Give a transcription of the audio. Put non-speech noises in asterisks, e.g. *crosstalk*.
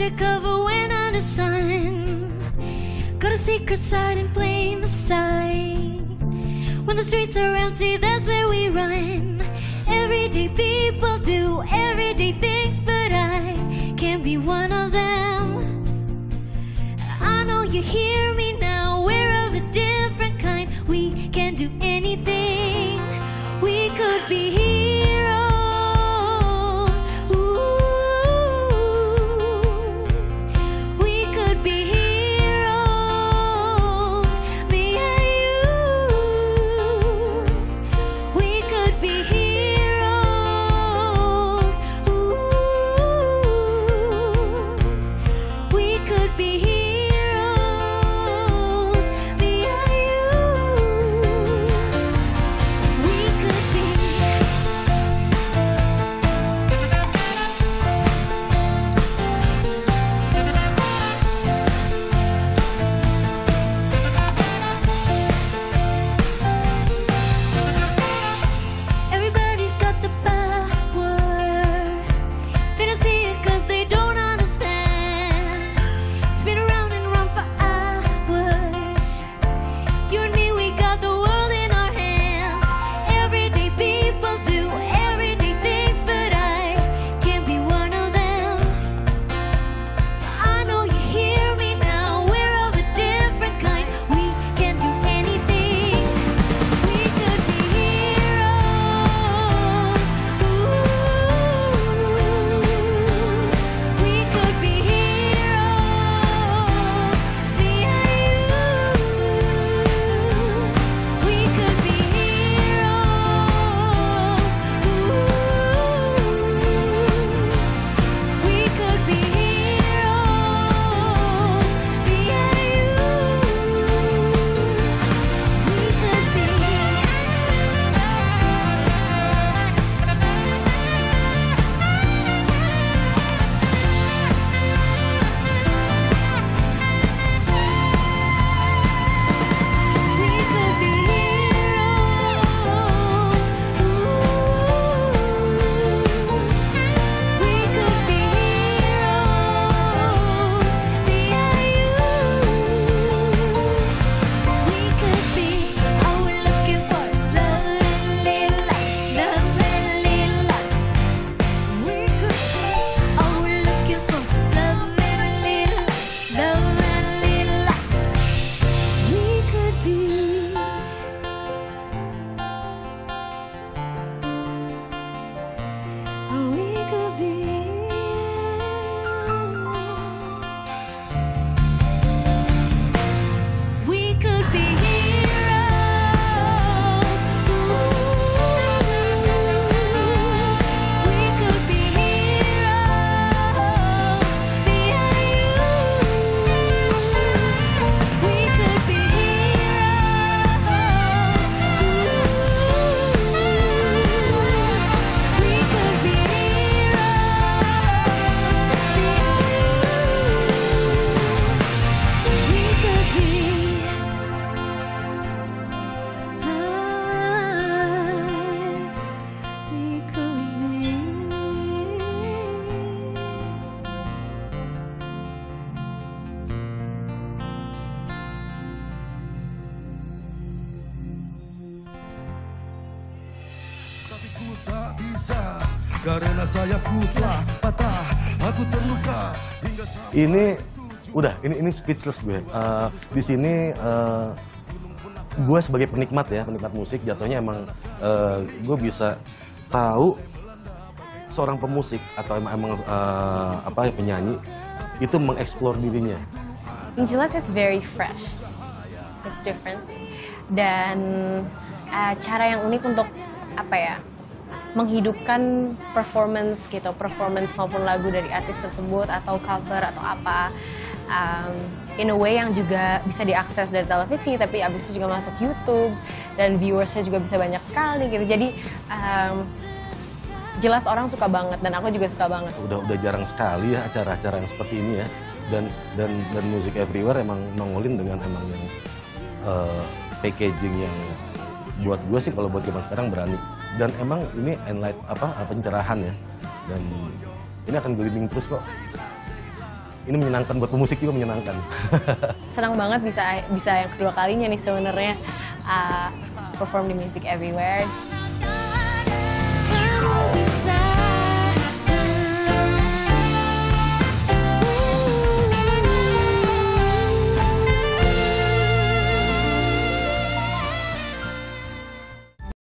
undercover when under sun. Got a secret side and in plain sight. When the streets are empty, that's where we run. Everyday people do everyday things, but I can't be one of them. I know you hear Tapi ku tak bisa Karena sayapku telah patah Aku terluka hingga sampai Ini udah ini ini speechless gue. Eh, di sini eh, gue sebagai penikmat ya penikmat musik jatuhnya emang eh, gue bisa tahu seorang pemusik atau emang, emang eh, apa penyanyi itu mengeksplor dirinya. Yang jelas it's very fresh. It's different. Dan eh, cara yang unik untuk apa ya? Menghidupkan performance gitu, performance maupun lagu dari artis tersebut atau cover atau apa. Um, in a way yang juga bisa diakses dari televisi tapi abis itu juga masuk YouTube dan viewersnya juga bisa banyak sekali gitu. Jadi um, jelas orang suka banget dan aku juga suka banget. Udah udah jarang sekali ya acara-acara yang seperti ini ya. Dan dan dan musik everywhere emang nongolin dengan emang yang eh, packaging yang buat gue sih kalau buat zaman sekarang berani. Dan emang ini enlight apa pencerahan ya. Dan ini akan gliding terus kok. Ini menyenangkan buat pemusik juga menyenangkan. *laughs* senang banget bisa bisa yang kedua kalinya nih sebenarnya uh, perform di Music Everywhere